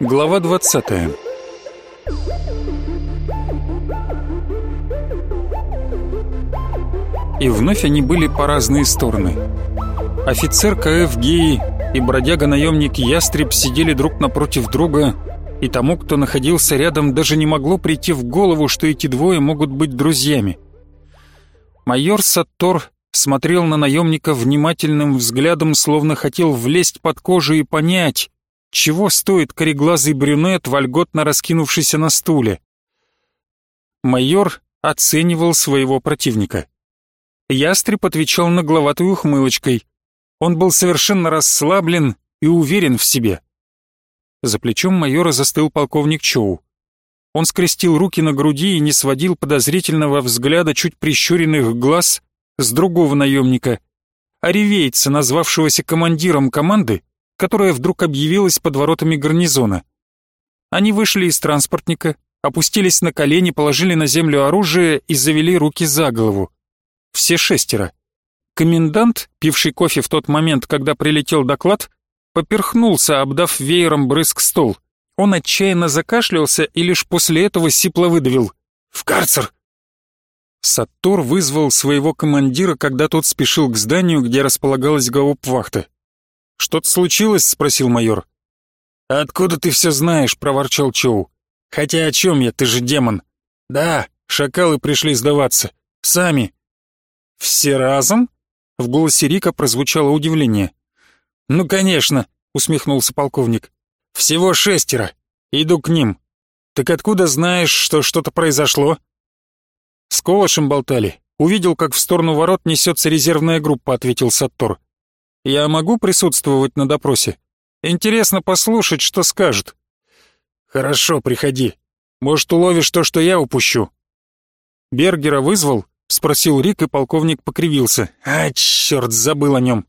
Глава 20 И вновь они были по разные стороны. Офицер КФ Геи и бродяга-наемник Ястреб сидели друг напротив друга, и тому, кто находился рядом, даже не могло прийти в голову, что эти двое могут быть друзьями. Майор Саттор смотрел на наемника внимательным взглядом, словно хотел влезть под кожу и понять, чего стоит кореглазый брюнет, вольготно раскинувшийся на стуле? Майор оценивал своего противника. Ястреб отвечал нагловатой ухмылочкой. Он был совершенно расслаблен и уверен в себе. За плечом майора застыл полковник Чоу. Он скрестил руки на груди и не сводил подозрительного взгляда чуть прищуренных глаз с другого наемника, оревейца, назвавшегося командиром команды которая вдруг объявилась под воротами гарнизона. Они вышли из транспортника, опустились на колени, положили на землю оружие и завели руки за голову. Все шестеро. Комендант, пивший кофе в тот момент, когда прилетел доклад, поперхнулся, обдав веером брызг стол. Он отчаянно закашлялся и лишь после этого сипло выдавил. «В карцер!» Саттор вызвал своего командира, когда тот спешил к зданию, где располагалась гауптвахта. «Что-то случилось?» — спросил майор. «Откуда ты все знаешь?» — проворчал Чоу. «Хотя о чем я, ты же демон?» «Да, шакалы пришли сдаваться. Сами». «Все разом?» — в голосе Рика прозвучало удивление. «Ну, конечно», — усмехнулся полковник. «Всего шестеро. Иду к ним. Так откуда знаешь, что что-то произошло?» «С Колышем болтали. Увидел, как в сторону ворот несется резервная группа», — ответил Саттор. Я могу присутствовать на допросе? Интересно послушать, что скажет. Хорошо, приходи. Может, уловишь то, что я упущу. Бергера вызвал? Спросил Рик, и полковник покривился. А, черт, забыл о нем.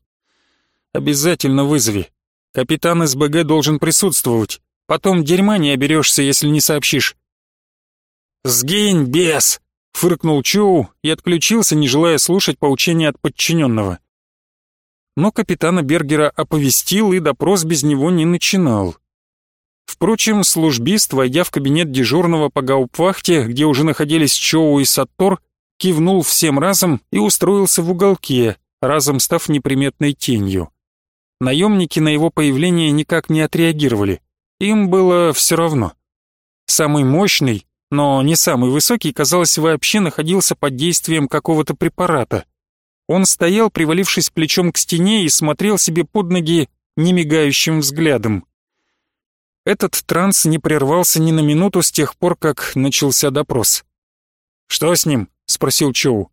Обязательно вызови. Капитан СБГ должен присутствовать. Потом дерьма не оберешься, если не сообщишь. «Сгинь, бес!» — фыркнул Чоу и отключился, не желая слушать поучения от подчиненного но капитана Бергера оповестил, и допрос без него не начинал. Впрочем, службист, войдя в кабинет дежурного по гауптвахте, где уже находились Чоу и Саттор, кивнул всем разом и устроился в уголке, разом став неприметной тенью. Наемники на его появление никак не отреагировали, им было все равно. Самый мощный, но не самый высокий, казалось, вообще находился под действием какого-то препарата. Он стоял, привалившись плечом к стене и смотрел себе под ноги немигающим взглядом. Этот транс не прервался ни на минуту с тех пор, как начался допрос. «Что с ним?» — спросил Чоу.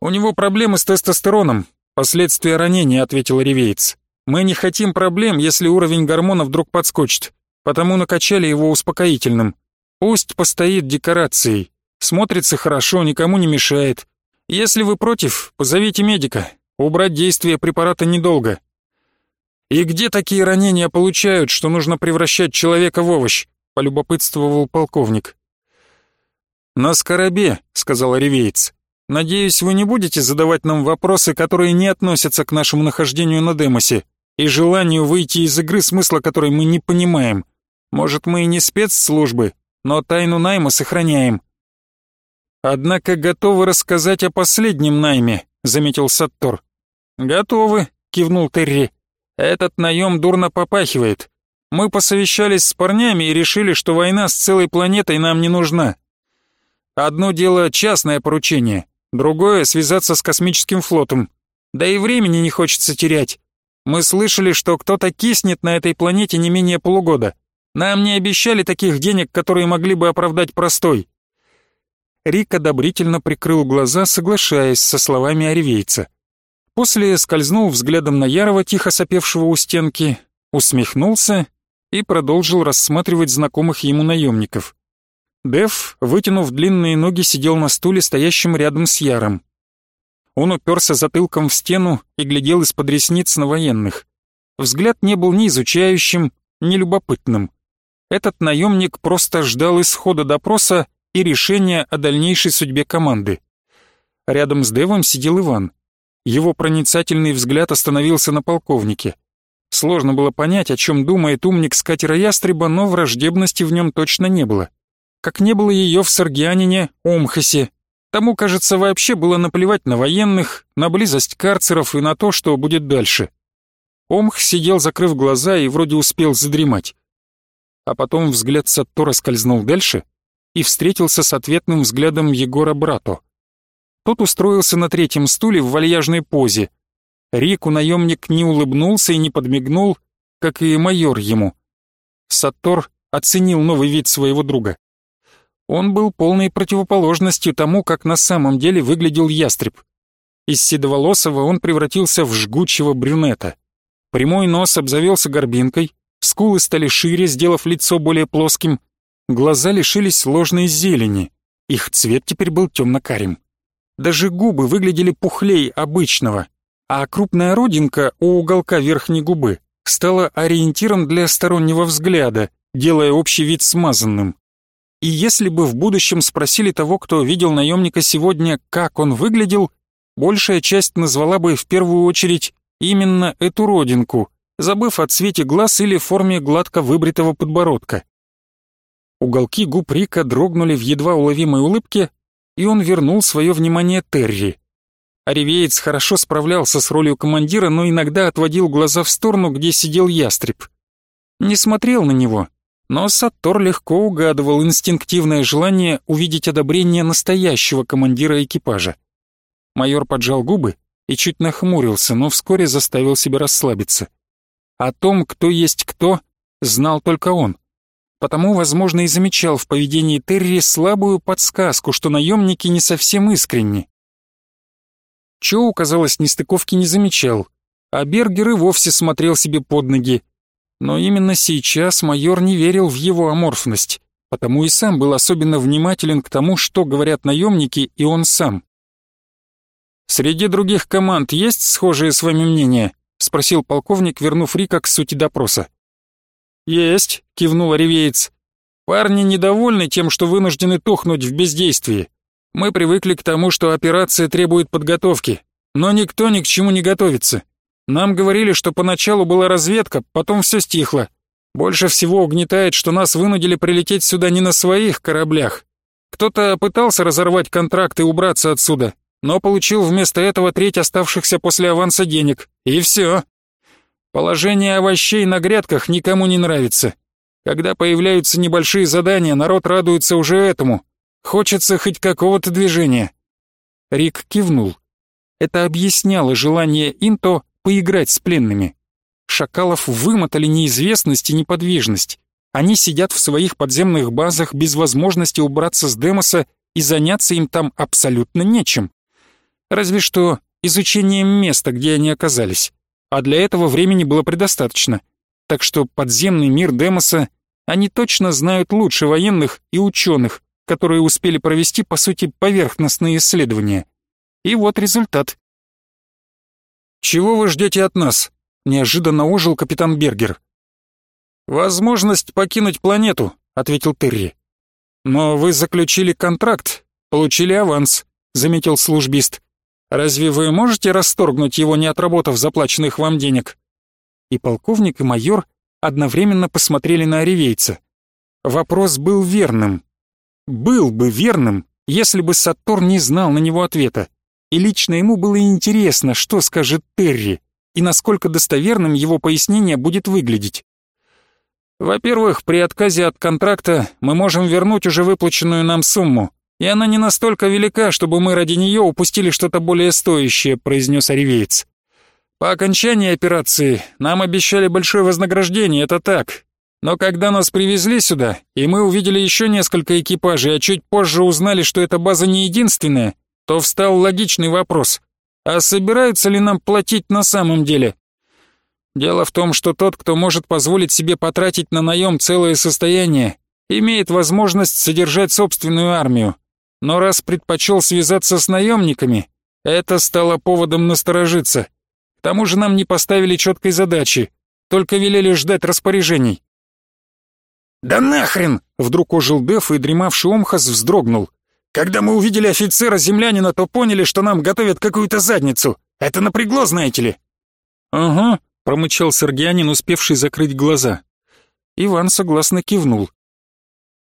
«У него проблемы с тестостероном, последствия ранения», — ответил Ревеец. «Мы не хотим проблем, если уровень гормона вдруг подскочит, потому накачали его успокоительным. Пусть постоит декорацией, смотрится хорошо, никому не мешает, если вы против, позовите медика. Убрать действие препарата недолго. И где такие ранения получают, что нужно превращать человека в овощ? полюбопытствовал полковник. На скоробе, сказал ревеец. Надеюсь, вы не будете задавать нам вопросы, которые не относятся к нашему нахождению на Демосе и желанию выйти из игры, смысла которой мы не понимаем. Может, мы и не спецслужбы, но тайну найма сохраняем. «Однако готовы рассказать о последнем найме», — заметил Саттор. «Готовы», — кивнул Терри. «Этот наем дурно попахивает. Мы посовещались с парнями и решили, что война с целой планетой нам не нужна. Одно дело — частное поручение, другое — связаться с космическим флотом. Да и времени не хочется терять. Мы слышали, что кто-то киснет на этой планете не менее полугода. Нам не обещали таких денег, которые могли бы оправдать простой. Рик одобрительно прикрыл глаза, соглашаясь со словами оревейца. После скользнул взглядом на Ярова, тихо сопевшего у стенки, усмехнулся и продолжил рассматривать знакомых ему наемников. Дев, вытянув длинные ноги, сидел на стуле, стоящем рядом с Яром. Он уперся затылком в стену и глядел из-под ресниц на военных. Взгляд не был ни изучающим, ни любопытным. Этот наемник просто ждал исхода допроса и решения о дальнейшей судьбе команды. Рядом с Девом сидел Иван. Его проницательный взгляд остановился на полковнике. Сложно было понять, о чем думает умник с катера Ястреба, но враждебности в нем точно не было. Как не было ее в Саргианине, Омхасе. Тому, кажется, вообще было наплевать на военных, на близость карцеров и на то, что будет дальше. Омх сидел, закрыв глаза, и вроде успел задремать. А потом взгляд Саттора скользнул дальше и встретился с ответным взглядом Егора Брато. Тот устроился на третьем стуле в вальяжной позе. Рику наемник не улыбнулся и не подмигнул, как и майор ему. Саттор оценил новый вид своего друга. Он был полной противоположностью тому, как на самом деле выглядел ястреб. Из седоволосого он превратился в жгучего брюнета. Прямой нос обзавелся горбинкой, скулы стали шире, сделав лицо более плоским, глаза лишились сложной зелени, их цвет теперь был темно-карим. Даже губы выглядели пухлей обычного, а крупная родинка у уголка верхней губы стала ориентиром для стороннего взгляда, делая общий вид смазанным. И если бы в будущем спросили того, кто видел наемника сегодня, как он выглядел, большая часть назвала бы в первую очередь именно эту родинку, забыв о цвете глаз или форме гладко выбритого подбородка. Уголки губ Рика дрогнули в едва уловимой улыбке, и он вернул свое внимание Терри. Оревеец хорошо справлялся с ролью командира, но иногда отводил глаза в сторону, где сидел ястреб. Не смотрел на него, но Саттор легко угадывал инстинктивное желание увидеть одобрение настоящего командира экипажа. Майор поджал губы и чуть нахмурился, но вскоре заставил себя расслабиться. О том, кто есть кто, знал только он потому, возможно, и замечал в поведении Терри слабую подсказку, что наемники не совсем искренни. Чоу, казалось, нестыковки не замечал, а Бергер и вовсе смотрел себе под ноги. Но именно сейчас майор не верил в его аморфность, потому и сам был особенно внимателен к тому, что говорят наемники и он сам. «Среди других команд есть схожие с вами мнения?» — спросил полковник, вернув Рика к сути допроса. «Есть», — кивнул ревеец. «Парни недовольны тем, что вынуждены тухнуть в бездействии. Мы привыкли к тому, что операция требует подготовки, но никто ни к чему не готовится. Нам говорили, что поначалу была разведка, потом все стихло. Больше всего угнетает, что нас вынудили прилететь сюда не на своих кораблях. Кто-то пытался разорвать контракт и убраться отсюда, но получил вместо этого треть оставшихся после аванса денег. И все. Положение овощей на грядках никому не нравится. Когда появляются небольшие задания, народ радуется уже этому. Хочется хоть какого-то движения. Рик кивнул. Это объясняло желание Инто поиграть с пленными. Шакалов вымотали неизвестность и неподвижность. Они сидят в своих подземных базах без возможности убраться с Демоса и заняться им там абсолютно нечем. Разве что изучением места, где они оказались а для этого времени было предостаточно. Так что подземный мир Демоса они точно знают лучше военных и ученых, которые успели провести, по сути, поверхностные исследования. И вот результат. «Чего вы ждете от нас?» — неожиданно ожил капитан Бергер. «Возможность покинуть планету», — ответил Терри. «Но вы заключили контракт, получили аванс», — заметил службист. Разве вы можете расторгнуть его, не отработав заплаченных вам денег?» И полковник, и майор одновременно посмотрели на оревейца. Вопрос был верным. Был бы верным, если бы Сатор не знал на него ответа. И лично ему было интересно, что скажет Терри, и насколько достоверным его пояснение будет выглядеть. Во-первых, при отказе от контракта мы можем вернуть уже выплаченную нам сумму, и она не настолько велика, чтобы мы ради нее упустили что-то более стоящее», — произнес Оревеец. «По окончании операции нам обещали большое вознаграждение, это так. Но когда нас привезли сюда, и мы увидели еще несколько экипажей, а чуть позже узнали, что эта база не единственная, то встал логичный вопрос. А собираются ли нам платить на самом деле? Дело в том, что тот, кто может позволить себе потратить на наем целое состояние, имеет возможность содержать собственную армию но раз предпочел связаться с наемниками, это стало поводом насторожиться. К тому же нам не поставили четкой задачи, только велели ждать распоряжений. «Да нахрен!» — вдруг ожил Деф, и дремавший Омхас вздрогнул. Когда мы увидели офицера-землянина, то поняли, что нам готовят какую-то задницу. Это напрягло, знаете ли». «Ага», — промычал Сергианин, успевший закрыть глаза. Иван согласно кивнул.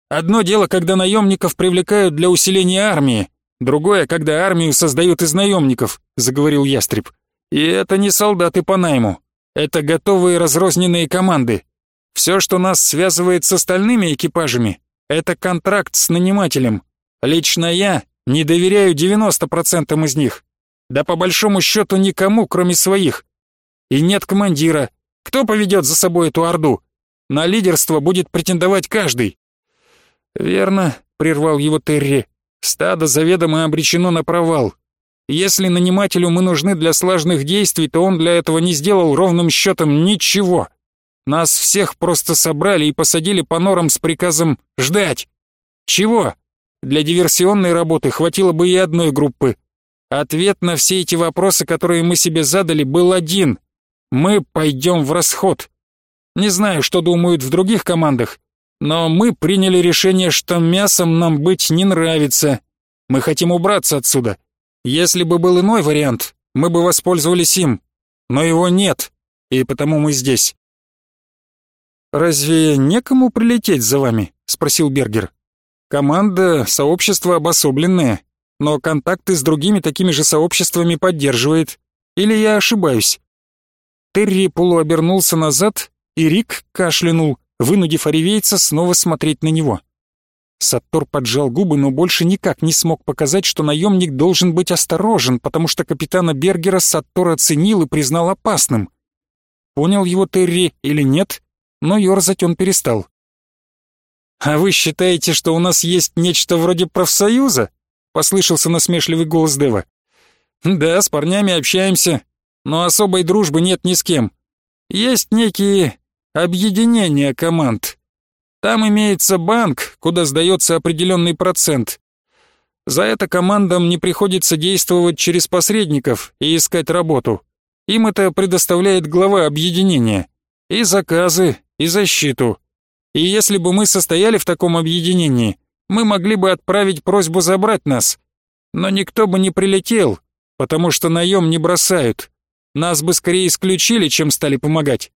«Одно дело, когда наемников привлекают для усиления армии, другое, когда армию создают из наемников», — заговорил Ястреб. «И это не солдаты по найму, это готовые разрозненные команды. Все, что нас связывает с остальными экипажами, это контракт с нанимателем. Лично я не доверяю 90% из них. Да по большому счету никому, кроме своих. И нет командира. Кто поведет за собой эту орду? На лидерство будет претендовать каждый. Верно, прервал его Терри. Стадо заведомо обречено на провал. Если нанимателю мы нужны для слаженных действий, то он для этого не сделал ровным счетом ничего. Нас всех просто собрали и посадили по норам с приказом «ждать». Чего? Для диверсионной работы хватило бы и одной группы. Ответ на все эти вопросы, которые мы себе задали, был один. Мы пойдем в расход. Не знаю, что думают в других командах, но мы приняли решение, что мясом нам быть не нравится. Мы хотим убраться отсюда. Если бы был иной вариант, мы бы воспользовались им. Но его нет, и потому мы здесь. «Разве некому прилететь за вами?» — спросил Бергер. Команда — сообщество обособленное, но контакты с другими такими же сообществами поддерживает. Или я ошибаюсь?» Терри полуобернулся назад, и Рик кашлянул, вынудив оревейца снова смотреть на него. Саттор поджал губы, но больше никак не смог показать, что наемник должен быть осторожен, потому что капитана Бергера Саттор оценил и признал опасным. Понял его Терри или нет, но ерзать он перестал. «А вы считаете, что у нас есть нечто вроде профсоюза?» — послышался насмешливый голос Дева. «Да, с парнями общаемся, но особой дружбы нет ни с кем. Есть некие объединения команд. Там имеется банк, куда сдается определенный процент. За это командам не приходится действовать через посредников и искать работу. Им это предоставляет глава объединения. И заказы, и защиту. И если бы мы состояли в таком объединении, мы могли бы отправить просьбу забрать нас. Но никто бы не прилетел, потому что наем не бросают. Нас бы скорее исключили, чем стали помогать.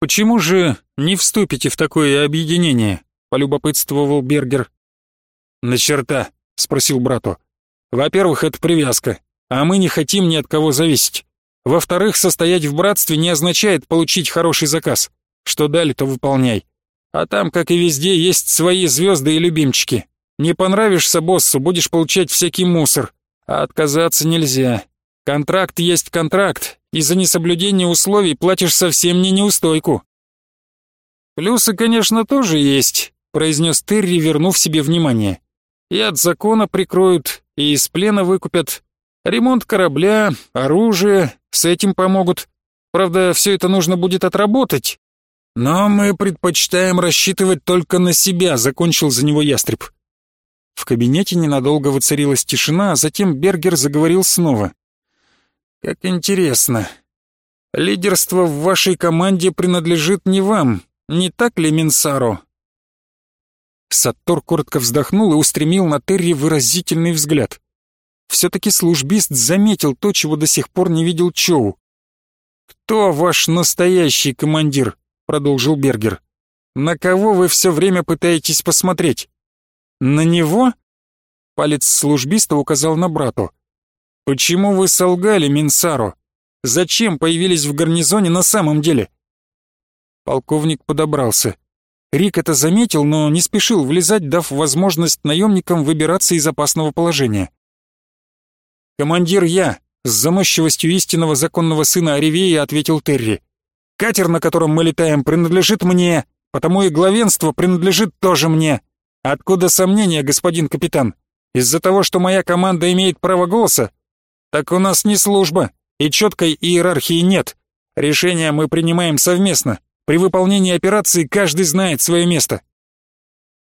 «Почему же не вступите в такое объединение?» — полюбопытствовал Бергер. «На черта?» — спросил брату. «Во-первых, это привязка, а мы не хотим ни от кого зависеть. Во-вторых, состоять в братстве не означает получить хороший заказ. Что дали, то выполняй. А там, как и везде, есть свои звезды и любимчики. Не понравишься боссу, будешь получать всякий мусор. А отказаться нельзя. Контракт есть контракт, и за несоблюдение условий платишь совсем не неустойку. Плюсы, конечно, тоже есть, произнес Терри, вернув себе внимание. И от закона прикроют, и из плена выкупят. Ремонт корабля, оружие, с этим помогут. Правда, все это нужно будет отработать, «Но мы предпочитаем рассчитывать только на себя», — закончил за него ястреб. В кабинете ненадолго воцарилась тишина, а затем Бергер заговорил снова. «Как интересно. Лидерство в вашей команде принадлежит не вам, не так ли, Минсаро?» Саттор коротко вздохнул и устремил на Терри выразительный взгляд. Все-таки службист заметил то, чего до сих пор не видел Чоу. «Кто ваш настоящий командир?» Продолжил Бергер. «На кого вы все время пытаетесь посмотреть?» «На него?» Палец службиста указал на брату. «Почему вы солгали Минсару? Зачем появились в гарнизоне на самом деле?» Полковник подобрался. Рик это заметил, но не спешил влезать, дав возможность наемникам выбираться из опасного положения. «Командир я», — с заносчивостью истинного законного сына Оревея ответил Терри. Катер, на котором мы летаем, принадлежит мне, потому и главенство принадлежит тоже мне. Откуда сомнения, господин капитан? Из-за того, что моя команда имеет право голоса? Так у нас не служба, и четкой иерархии нет. Решения мы принимаем совместно. При выполнении операции каждый знает свое место.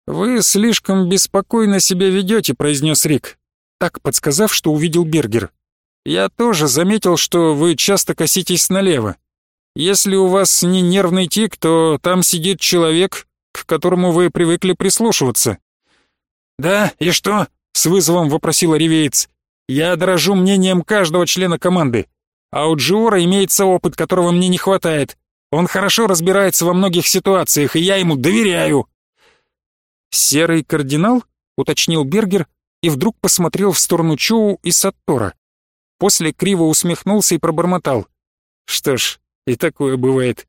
«Вы слишком беспокойно себя ведете», — произнес Рик, так подсказав, что увидел Бергер. «Я тоже заметил, что вы часто коситесь налево. Если у вас не нервный тик, то там сидит человек, к которому вы привыкли прислушиваться. «Да, и что?» — с вызовом вопросил ревеец. «Я дорожу мнением каждого члена команды. А у Джиора имеется опыт, которого мне не хватает. Он хорошо разбирается во многих ситуациях, и я ему доверяю». «Серый кардинал?» — уточнил Бергер и вдруг посмотрел в сторону Чоу и Саттора. После криво усмехнулся и пробормотал. «Что ж, и такое бывает.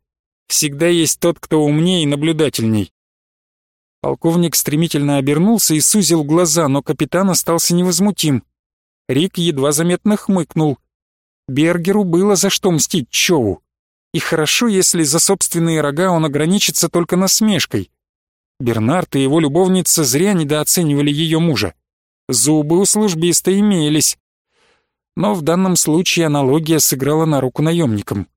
Всегда есть тот, кто умнее и наблюдательней». Полковник стремительно обернулся и сузил глаза, но капитан остался невозмутим. Рик едва заметно хмыкнул. Бергеру было за что мстить Чоу. И хорошо, если за собственные рога он ограничится только насмешкой. Бернард и его любовница зря недооценивали ее мужа. Зубы у службиста имелись. Но в данном случае аналогия сыграла на руку наемникам.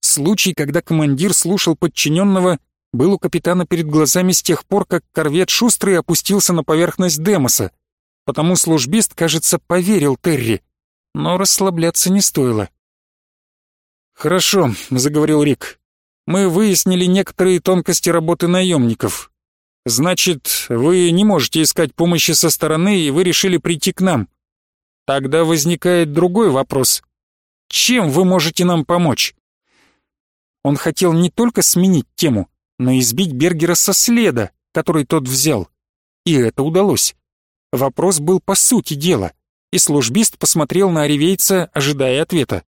Случай, когда командир слушал подчиненного, был у капитана перед глазами с тех пор, как корвет Шустрый опустился на поверхность Демоса. Потому службист, кажется, поверил Терри. Но расслабляться не стоило. «Хорошо», — заговорил Рик. «Мы выяснили некоторые тонкости работы наемников. Значит, вы не можете искать помощи со стороны, и вы решили прийти к нам. Тогда возникает другой вопрос. Чем вы можете нам помочь?» Он хотел не только сменить тему, но избить Бергера со следа, который тот взял. И это удалось. Вопрос был по сути дела, и службист посмотрел на оревейца, ожидая ответа.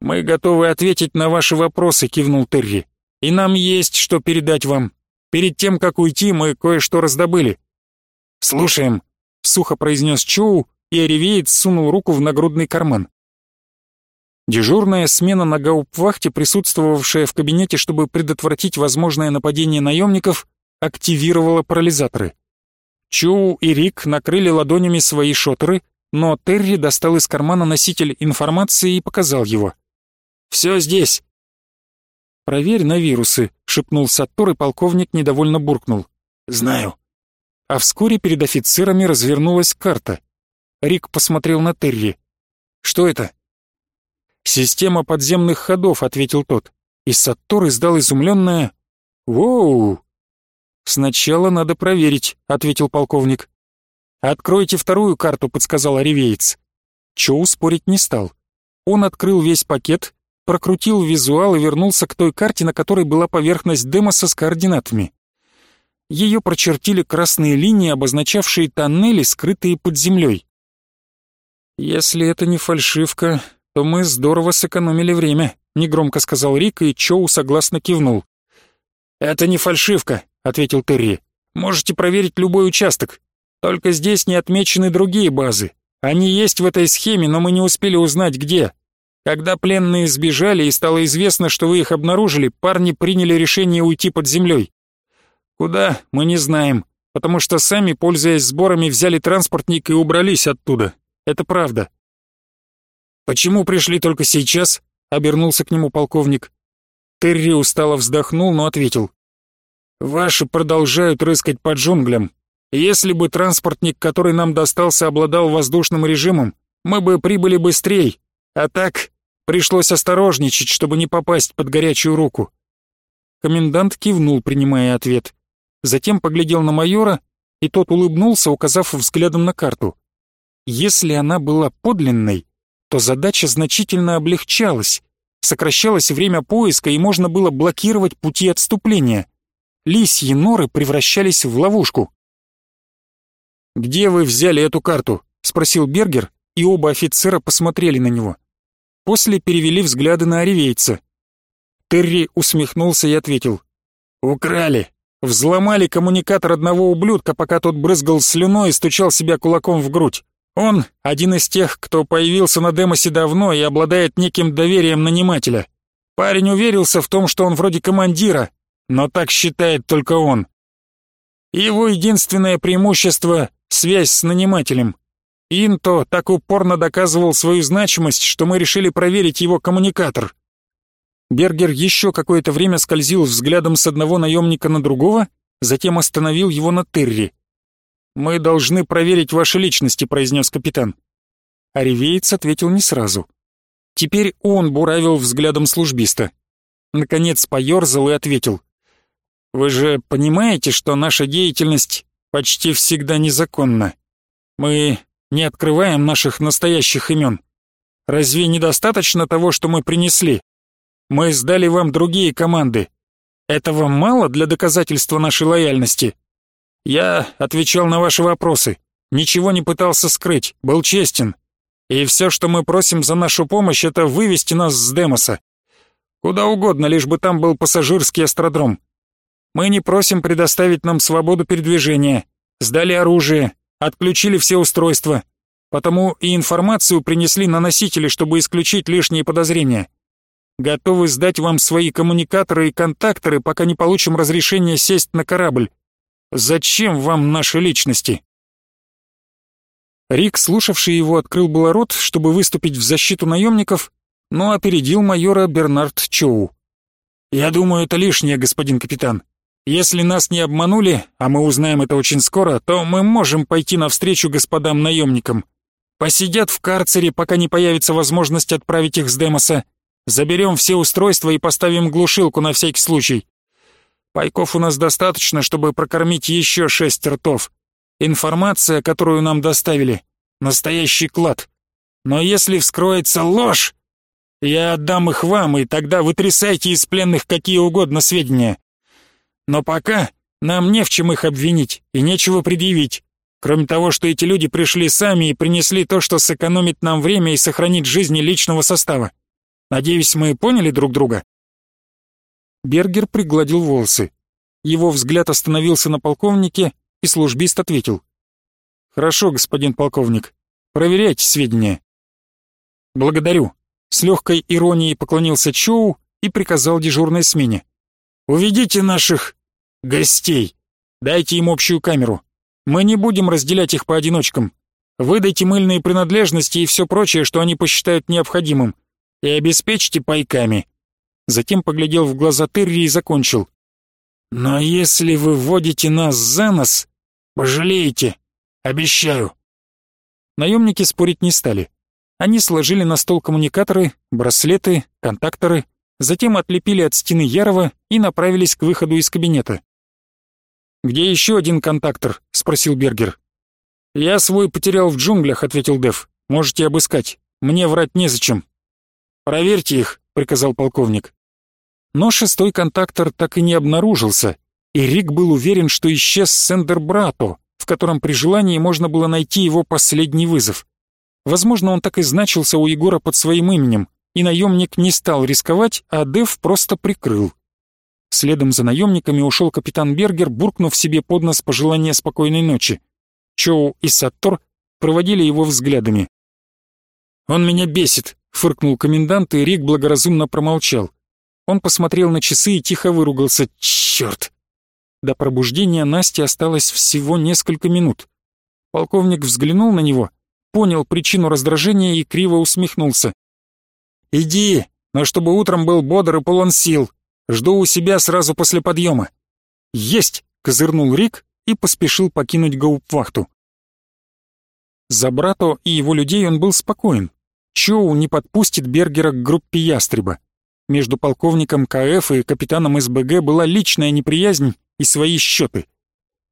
«Мы готовы ответить на ваши вопросы», — кивнул Терри. «И нам есть что передать вам. Перед тем, как уйти, мы кое-что раздобыли». «Слушаем», — сухо произнес Чоу, и оревеец сунул руку в нагрудный карман. Дежурная смена на гауптвахте, присутствовавшая в кабинете, чтобы предотвратить возможное нападение наемников, активировала парализаторы. Чоу и Рик накрыли ладонями свои шотеры, но Терри достал из кармана носитель информации и показал его. «Все здесь!» «Проверь на вирусы», — шепнул Саттор, и полковник недовольно буркнул. «Знаю». А вскоре перед офицерами развернулась карта. Рик посмотрел на Терри. «Что это?» «Система подземных ходов», — ответил тот. И Саттор издал изумленное «Воу!» «Сначала надо проверить», — ответил полковник. «Откройте вторую карту», — подсказал Оревеец. Чоу спорить не стал. Он открыл весь пакет, прокрутил визуал и вернулся к той карте, на которой была поверхность Демоса с координатами. Ее прочертили красные линии, обозначавшие тоннели, скрытые под землей. «Если это не фальшивка, мы здорово сэкономили время», — негромко сказал Рик, и Чоу согласно кивнул. «Это не фальшивка», — ответил Терри. «Можете проверить любой участок. Только здесь не отмечены другие базы. Они есть в этой схеме, но мы не успели узнать, где. Когда пленные сбежали и стало известно, что вы их обнаружили, парни приняли решение уйти под землей. Куда, мы не знаем, потому что сами, пользуясь сборами, взяли транспортник и убрались оттуда. Это правда. «Почему пришли только сейчас?» — обернулся к нему полковник. Терри устало вздохнул, но ответил. «Ваши продолжают рыскать по джунглям. Если бы транспортник, который нам достался, обладал воздушным режимом, мы бы прибыли быстрее, а так пришлось осторожничать, чтобы не попасть под горячую руку». Комендант кивнул, принимая ответ. Затем поглядел на майора, и тот улыбнулся, указав взглядом на карту. Если она была подлинной, то задача значительно облегчалась, сокращалось время поиска и можно было блокировать пути отступления. Лисьи норы превращались в ловушку. «Где вы взяли эту карту?» — спросил Бергер, и оба офицера посмотрели на него. После перевели взгляды на оревейца. Терри усмехнулся и ответил. «Украли. Взломали коммуникатор одного ублюдка, пока тот брызгал слюной и стучал себя кулаком в грудь. Он один из тех, кто появился на Демосе давно и обладает неким доверием нанимателя. Парень уверился в том, что он вроде командира, но так считает только он. Его единственное преимущество — связь с нанимателем. Инто так упорно доказывал свою значимость, что мы решили проверить его коммуникатор. Бергер еще какое-то время скользил взглядом с одного наемника на другого, затем остановил его на Терри. «Мы должны проверить ваши личности», — произнес капитан. Оревеец ответил не сразу. Теперь он буравил взглядом службиста. Наконец поерзал и ответил. «Вы же понимаете, что наша деятельность почти всегда незаконно. Мы не открываем наших настоящих имен. Разве недостаточно того, что мы принесли? Мы сдали вам другие команды. Этого мало для доказательства нашей лояльности? Я отвечал на ваши вопросы, ничего не пытался скрыть, был честен. И все, что мы просим за нашу помощь, это вывести нас с Демоса. Куда угодно, лишь бы там был пассажирский астродром. Мы не просим предоставить нам свободу передвижения. Сдали оружие, отключили все устройства. Потому и информацию принесли на носители, чтобы исключить лишние подозрения. Готовы сдать вам свои коммуникаторы и контакторы, пока не получим разрешение сесть на корабль. Зачем вам наши личности?» Рик, слушавший его, открыл было рот, чтобы выступить в защиту наемников, но опередил майора Бернард Чоу. «Я думаю, это лишнее, господин капитан. Если нас не обманули, а мы узнаем это очень скоро, то мы можем пойти навстречу господам наемникам. Посидят в карцере, пока не появится возможность отправить их с Демоса. Заберем все устройства и поставим глушилку на всякий случай. Пайков у нас достаточно, чтобы прокормить еще шесть ртов. Информация, которую нам доставили, настоящий клад. Но если вскроется ложь, я отдам их вам, и тогда вытрясайте из пленных какие угодно сведения. Но пока нам не в чем их обвинить и нечего предъявить, кроме того, что эти люди пришли сами и принесли то, что сэкономит нам время и сохранит жизни личного состава. Надеюсь, мы поняли друг друга?» Бергер пригладил волосы. Его взгляд остановился на полковнике, и службист ответил. «Хорошо, господин полковник. Проверяйте сведения». «Благодарю». С легкой иронией поклонился Чоу и приказал дежурной смене. «Уведите наших гостей. Дайте им общую камеру. Мы не будем разделять их по одиночкам. Выдайте мыльные принадлежности и все прочее, что они посчитают необходимым, и обеспечьте пайками. Затем поглядел в глаза Терри и закончил. «Но если вы вводите нас за нос, пожалеете, обещаю». Наемники спорить не стали. Они сложили на стол коммуникаторы, браслеты, контакторы, затем отлепили от стены Ярова и направились к выходу из кабинета. «Где еще один контактор?» — спросил Бергер. «Я свой потерял в джунглях», — ответил Дев. «Можете обыскать. Мне врать незачем». «Проверьте их», — приказал полковник. Но шестой контактор так и не обнаружился, и Рик был уверен, что исчез Сендер Брато, в котором при желании можно было найти его последний вызов. Возможно, он так и значился у Егора под своим именем, и наемник не стал рисковать, а Дев просто прикрыл. Следом за наемниками ушел капитан Бергер, буркнув себе под нос пожелание спокойной ночи. Чоу и Саттор проводили его взглядами. «Он меня бесит», — фыркнул комендант, и Рик благоразумно промолчал. Он посмотрел на часы и тихо выругался. «Черт!» До пробуждения Насти осталось всего несколько минут. Полковник взглянул на него, понял причину раздражения и криво усмехнулся. «Иди, но чтобы утром был бодр и полон сил. Жду у себя сразу после подъема». «Есть!» — козырнул Рик и поспешил покинуть гауптвахту. За Брато и его людей он был спокоен. Чоу не подпустит Бергера к группе Ястреба. Между полковником КФ и капитаном СБГ была личная неприязнь и свои счеты.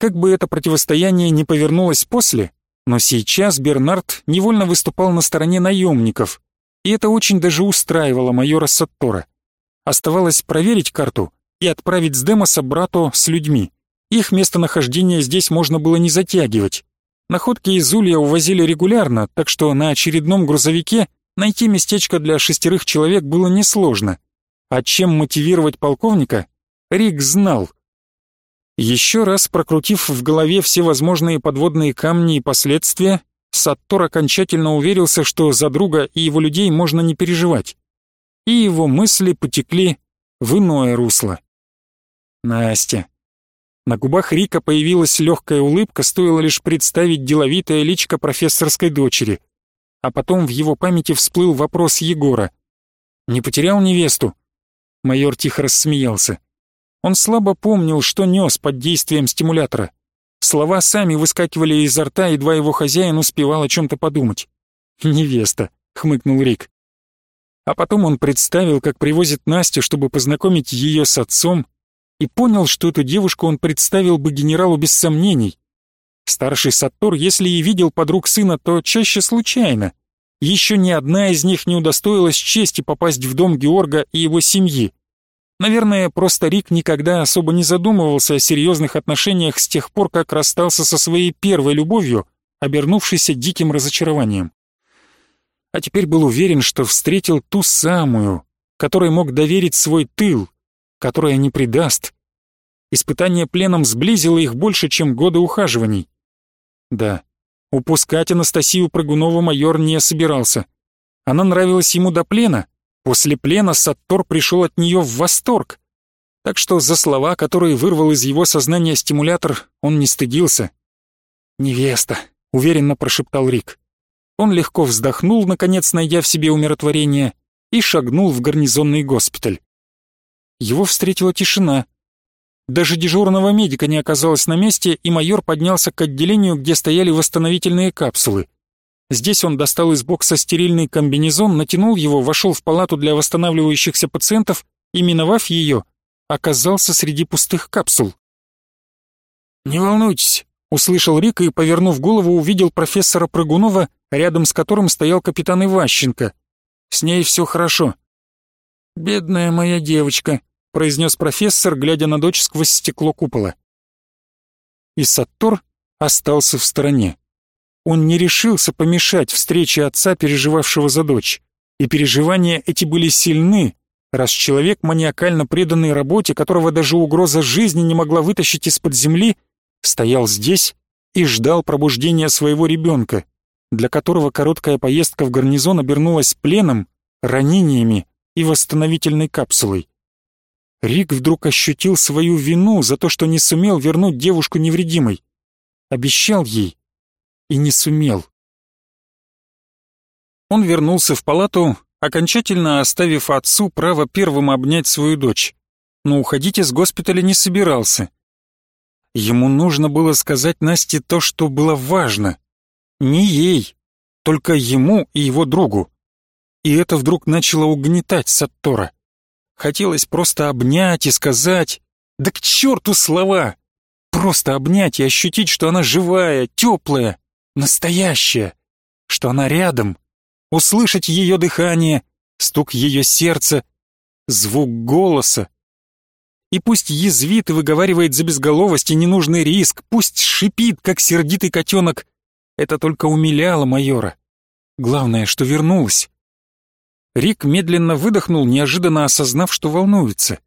Как бы это противостояние не повернулось после, но сейчас Бернард невольно выступал на стороне наемников, и это очень даже устраивало майора Саттора. Оставалось проверить карту и отправить с Демоса брату с людьми. Их местонахождение здесь можно было не затягивать. Находки из Улья увозили регулярно, так что на очередном грузовике найти местечко для шестерых человек было несложно. А чем мотивировать полковника, Рик знал. Еще раз прокрутив в голове все возможные подводные камни и последствия, Саттор окончательно уверился, что за друга и его людей можно не переживать. И его мысли потекли в иное русло. Настя. На губах Рика появилась легкая улыбка, стоило лишь представить деловитое личко профессорской дочери. А потом в его памяти всплыл вопрос Егора. Не потерял невесту? Майор тихо рассмеялся. Он слабо помнил, что нес под действием стимулятора. Слова сами выскакивали изо рта, едва его хозяин успевал о чем-то подумать. «Невеста», — хмыкнул Рик. А потом он представил, как привозит Настю, чтобы познакомить ее с отцом, и понял, что эту девушку он представил бы генералу без сомнений, Старший Саттор, если и видел подруг сына, то чаще случайно. Еще ни одна из них не удостоилась чести попасть в дом Георга и его семьи. Наверное, просто Рик никогда особо не задумывался о серьезных отношениях с тех пор, как расстался со своей первой любовью, обернувшейся диким разочарованием. А теперь был уверен, что встретил ту самую, которой мог доверить свой тыл, которая не предаст. Испытание пленом сблизило их больше, чем годы ухаживаний. Да, упускать Анастасию Прыгунова майор не собирался. Она нравилась ему до плена. После плена Саттор пришел от нее в восторг. Так что за слова, которые вырвал из его сознания стимулятор, он не стыдился. «Невеста», — уверенно прошептал Рик. Он легко вздохнул, наконец найдя в себе умиротворение, и шагнул в гарнизонный госпиталь. Его встретила тишина. Даже дежурного медика не оказалось на месте, и майор поднялся к отделению, где стояли восстановительные капсулы. Здесь он достал из бокса стерильный комбинезон, натянул его, вошел в палату для восстанавливающихся пациентов и, миновав ее, оказался среди пустых капсул. «Не волнуйтесь», — услышал Рик и, повернув голову, увидел профессора Прыгунова, рядом с которым стоял капитан Иващенко. С ней все хорошо». «Бедная моя девочка», — произнес профессор, глядя на дочь сквозь стекло купола. И Саттор остался в стороне. Он не решился помешать встрече отца, переживавшего за дочь. И переживания эти были сильны, раз человек, маниакально преданный работе, которого даже угроза жизни не могла вытащить из-под земли, стоял здесь и ждал пробуждения своего ребенка для которого короткая поездка в гарнизон обернулась пленом, ранениями и восстановительной капсулой. Рик вдруг ощутил свою вину за то, что не сумел вернуть девушку невредимой. Обещал ей и не сумел. Он вернулся в палату, окончательно оставив отцу право первым обнять свою дочь, но уходить из госпиталя не собирался. Ему нужно было сказать Насте то, что было важно. Не ей, только ему и его другу. И это вдруг начало угнетать Саттора. Хотелось просто обнять и сказать «Да к черту слова!» Просто обнять и ощутить, что она живая, теплая, настоящая, что она рядом, услышать ее дыхание, стук ее сердца, звук голоса. И пусть язвит и выговаривает за безголовость и ненужный риск, пусть шипит, как сердитый котенок, это только умиляло майора. Главное, что вернулась. Рик медленно выдохнул, неожиданно осознав, что волнуется.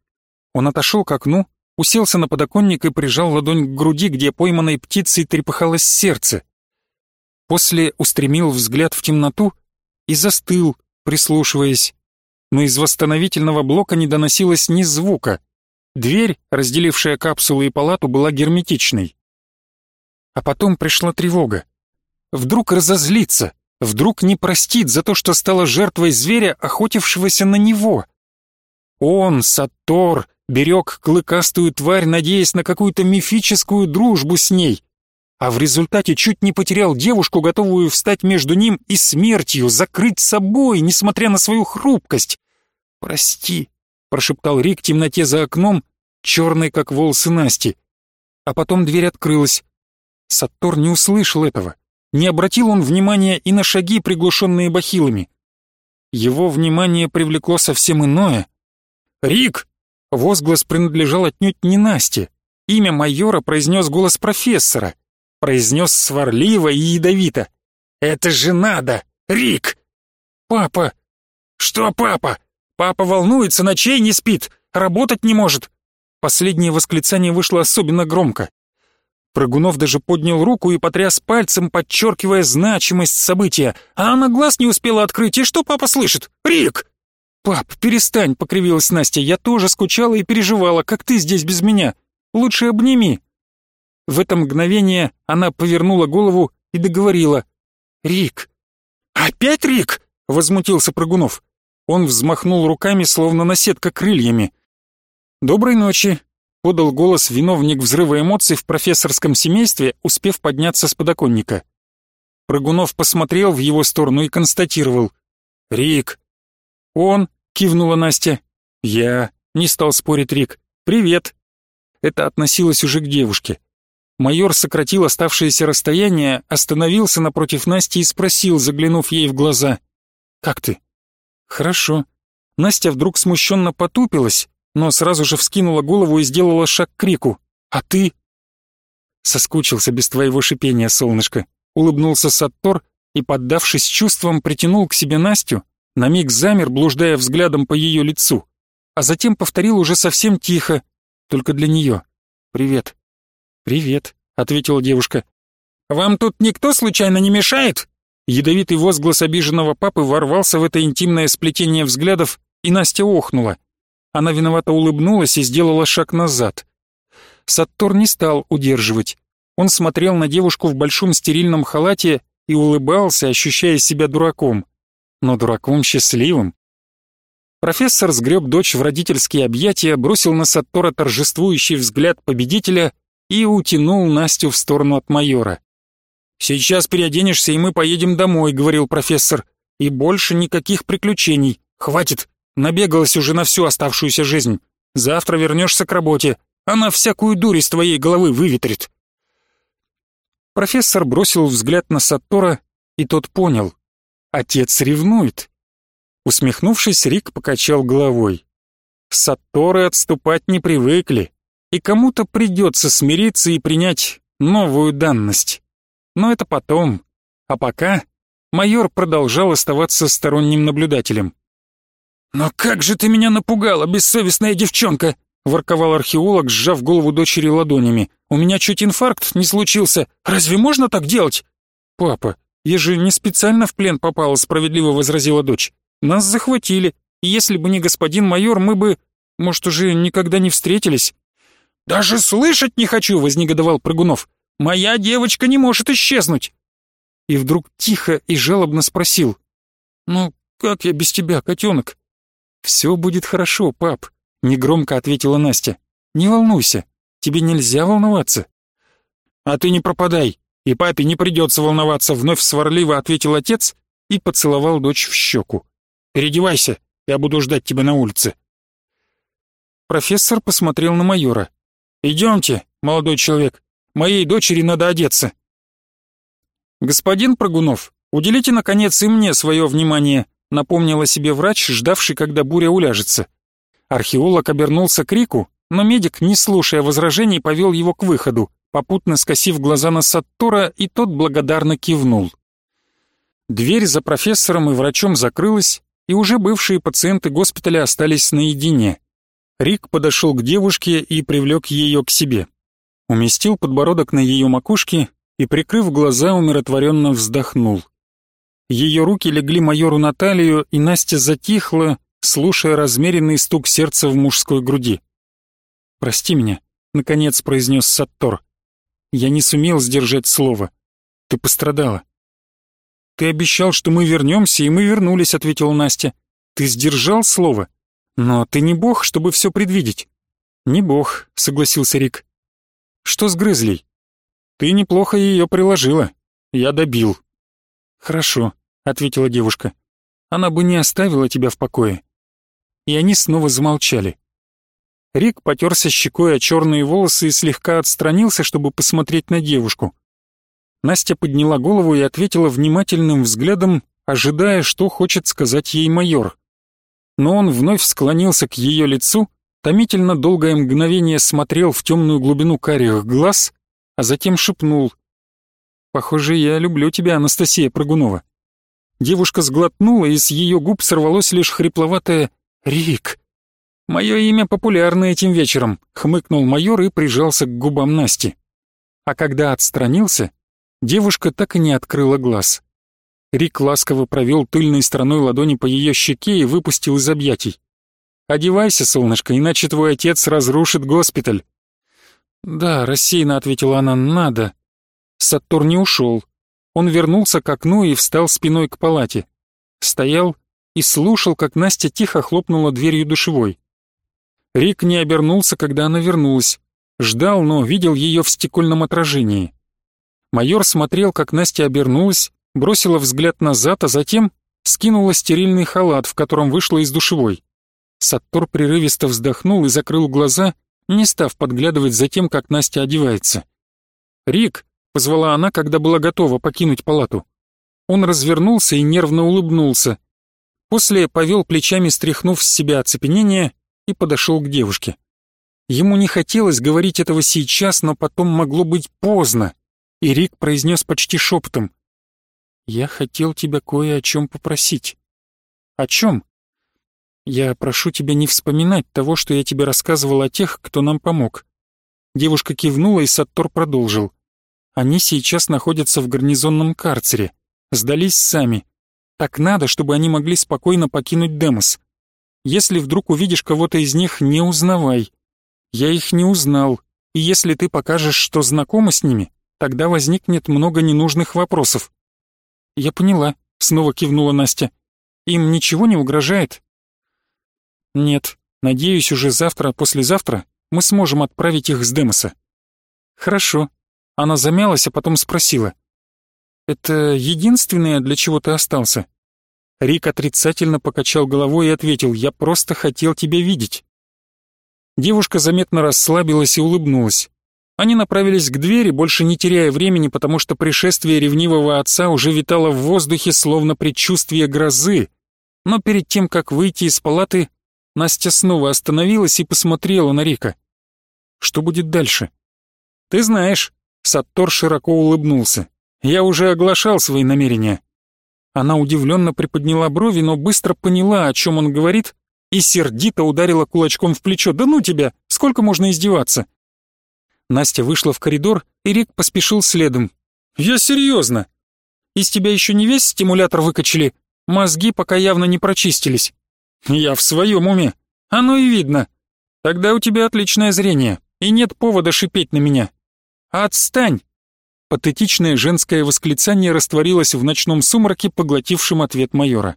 Он отошел к окну, уселся на подоконник и прижал ладонь к груди, где пойманной птицей трепыхалось сердце. После устремил взгляд в темноту и застыл, прислушиваясь. Но из восстановительного блока не доносилось ни звука. Дверь, разделившая капсулу и палату, была герметичной. А потом пришла тревога. Вдруг разозлится, вдруг не простит за то, что стала жертвой зверя, охотившегося на него. Он, Сатор, берег клыкастую тварь, надеясь на какую-то мифическую дружбу с ней, а в результате чуть не потерял девушку, готовую встать между ним и смертью, закрыть собой, несмотря на свою хрупкость. «Прости», — прошептал Рик в темноте за окном, черный, как волосы Насти. А потом дверь открылась. Саттор не услышал этого. Не обратил он внимания и на шаги, приглушенные бахилами. Его внимание привлекло совсем иное. «Рик!» Возглас принадлежал отнюдь не Насте. Имя майора произнес голос профессора. Произнес сварливо и ядовито. «Это же надо! Рик!» «Папа!» «Что папа? Папа волнуется, ночей не спит, работать не может!» Последнее восклицание вышло особенно громко. Прыгунов даже поднял руку и потряс пальцем, подчеркивая значимость события. А она глаз не успела открыть, и что папа слышит? «Рик!» «Пап, перестань!» — покривилась Настя. «Я тоже скучала и переживала, как ты здесь без меня. Лучше обними!» В это мгновение она повернула голову и договорила. «Рик!» «Опять Рик?» — возмутился Прыгунов. Он взмахнул руками, словно наседка крыльями. «Доброй ночи!» Подал голос виновник взрыва эмоций в профессорском семействе, успев подняться с подоконника. Прыгунов посмотрел в его сторону и констатировал. «Рик!» «Он!» — кивнула Настя. «Я!» — не стал спорить Рик. «Привет!» Это относилось уже к девушке. Майор сократил оставшееся расстояние, остановился напротив Насти и спросил, заглянув ей в глаза. «Как ты?» «Хорошо». Настя вдруг смущенно потупилась, но сразу же вскинула голову и сделала шаг к крику. «А ты?» Соскучился без твоего шипения, солнышко. Улыбнулся Саттор и, поддавшись чувствам, притянул к себе Настю, на миг замер, блуждая взглядом по ее лицу, а затем повторил уже совсем тихо, только для нее. «Привет». «Привет», — ответила девушка. «Вам тут никто случайно не мешает?» Ядовитый возглас обиженного папы ворвался в это интимное сплетение взглядов, и Настя охнула. Она виновато улыбнулась и сделала шаг назад. Саттор не стал удерживать. Он смотрел на девушку в большом стерильном халате и улыбался, ощущая себя дураком. Но дураком счастливым. Профессор сгреб дочь в родительские объятия, бросил на Саттора торжествующий взгляд победителя и утянул Настю в сторону от майора. «Сейчас переоденешься, и мы поедем домой», — говорил профессор. «И больше никаких приключений. Хватит, набегалась уже на всю оставшуюся жизнь. Завтра вернешься к работе. Она всякую дурь из твоей головы выветрит». Профессор бросил взгляд на Саттора, и тот понял. Отец ревнует. Усмехнувшись, Рик покачал головой. Сатторы отступать не привыкли, и кому-то придется смириться и принять новую данность. Но это потом. А пока майор продолжал оставаться сторонним наблюдателем. «Но как же ты меня напугала, бессовестная девчонка!» — ворковал археолог, сжав голову дочери ладонями. «У меня чуть инфаркт не случился. Разве можно так делать?» «Папа, я же не специально в плен попала», — справедливо возразила дочь. Нас захватили, и если бы не господин майор, мы бы, может, уже никогда не встретились». «Даже слышать не хочу!» — вознегодовал Прыгунов. «Моя девочка не может исчезнуть!» И вдруг тихо и жалобно спросил. «Ну, как я без тебя, котенок?» «Все будет хорошо, пап», — негромко ответила Настя. «Не волнуйся, тебе нельзя волноваться». «А ты не пропадай, и папе не придется волноваться», — вновь сварливо ответил отец и поцеловал дочь в щеку. Переодевайся, я буду ждать тебя на улице». Профессор посмотрел на майора. «Идемте, молодой человек, моей дочери надо одеться». «Господин Прогунов, уделите, наконец, и мне свое внимание», напомнила себе врач, ждавший, когда буря уляжется. Археолог обернулся к Рику, но медик, не слушая возражений, повел его к выходу, попутно скосив глаза на Саттора, и тот благодарно кивнул. Дверь за профессором и врачом закрылась, и уже бывшие пациенты госпиталя остались наедине. Рик подошел к девушке и привлек ее к себе. Уместил подбородок на ее макушке и, прикрыв глаза, умиротворенно вздохнул. Ее руки легли майору на и Настя затихла, слушая размеренный стук сердца в мужской груди. «Прости меня», — наконец произнес Саттор. «Я не сумел сдержать слово. Ты пострадала». «Ты обещал, что мы вернемся, и мы вернулись», — ответила Настя. «Ты сдержал слово? Но ты не бог, чтобы все предвидеть». «Не бог», — согласился Рик. «Что с Грызлей?» «Ты неплохо ее приложила. Я добил». «Хорошо», — ответила девушка. «Она бы не оставила тебя в покое». И они снова замолчали. Рик потерся щекой о черные волосы и слегка отстранился, чтобы посмотреть на девушку. Настя подняла голову и ответила внимательным взглядом, ожидая, что хочет сказать ей майор. Но он вновь склонился к ее лицу, томительно долгое мгновение смотрел в темную глубину карих глаз, а затем шепнул. «Похоже, я люблю тебя, Анастасия Прыгунова». Девушка сглотнула, и с ее губ сорвалось лишь хрипловатое «Рик». «Мое имя популярно этим вечером», — хмыкнул майор и прижался к губам Насти. А когда отстранился, Девушка так и не открыла глаз. Рик ласково провел тыльной стороной ладони по ее щеке и выпустил из объятий. «Одевайся, солнышко, иначе твой отец разрушит госпиталь». «Да», — рассеянно ответила она, — «надо». Саттор не ушел. Он вернулся к окну и встал спиной к палате. Стоял и слушал, как Настя тихо хлопнула дверью душевой. Рик не обернулся, когда она вернулась. Ждал, но видел ее в стекольном отражении. Майор смотрел, как Настя обернулась, бросила взгляд назад, а затем скинула стерильный халат, в котором вышла из душевой. Саттор прерывисто вздохнул и закрыл глаза, не став подглядывать за тем, как Настя одевается. «Рик!» — позвала она, когда была готова покинуть палату. Он развернулся и нервно улыбнулся. После повел плечами, стряхнув с себя оцепенение, и подошел к девушке. Ему не хотелось говорить этого сейчас, но потом могло быть поздно, и Рик произнес почти шепотом. «Я хотел тебя кое о чем попросить». «О чем?» «Я прошу тебя не вспоминать того, что я тебе рассказывал о тех, кто нам помог». Девушка кивнула, и Саттор продолжил. «Они сейчас находятся в гарнизонном карцере. Сдались сами. Так надо, чтобы они могли спокойно покинуть Демос. Если вдруг увидишь кого-то из них, не узнавай. Я их не узнал, и если ты покажешь, что знакома с ними, тогда возникнет много ненужных вопросов». «Я поняла», — снова кивнула Настя. «Им ничего не угрожает?» «Нет, надеюсь, уже завтра, послезавтра мы сможем отправить их с Демоса». «Хорошо». Она замялась, а потом спросила. «Это единственное, для чего ты остался?» Рик отрицательно покачал головой и ответил, «Я просто хотел тебя видеть». Девушка заметно расслабилась и улыбнулась. Они направились к двери, больше не теряя времени, потому что пришествие ревнивого отца уже витало в воздухе, словно предчувствие грозы. Но перед тем, как выйти из палаты, Настя снова остановилась и посмотрела на Рика. «Что будет дальше?» «Ты знаешь», — Саттор широко улыбнулся. «Я уже оглашал свои намерения». Она удивленно приподняла брови, но быстро поняла, о чем он говорит, и сердито ударила кулачком в плечо. «Да ну тебя! Сколько можно издеваться?» Настя вышла в коридор, и Рик поспешил следом. «Я серьезно! Из тебя еще не весь стимулятор выкачали? Мозги пока явно не прочистились». «Я в своем уме. Оно и видно. Тогда у тебя отличное зрение, и нет повода шипеть на меня. Отстань!» Патетичное женское восклицание растворилось в ночном сумраке, поглотившем ответ майора.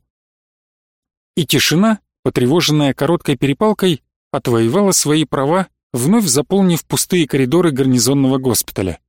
И тишина, потревоженная короткой перепалкой, отвоевала свои права, вновь заполнив пустые коридоры гарнизонного госпиталя.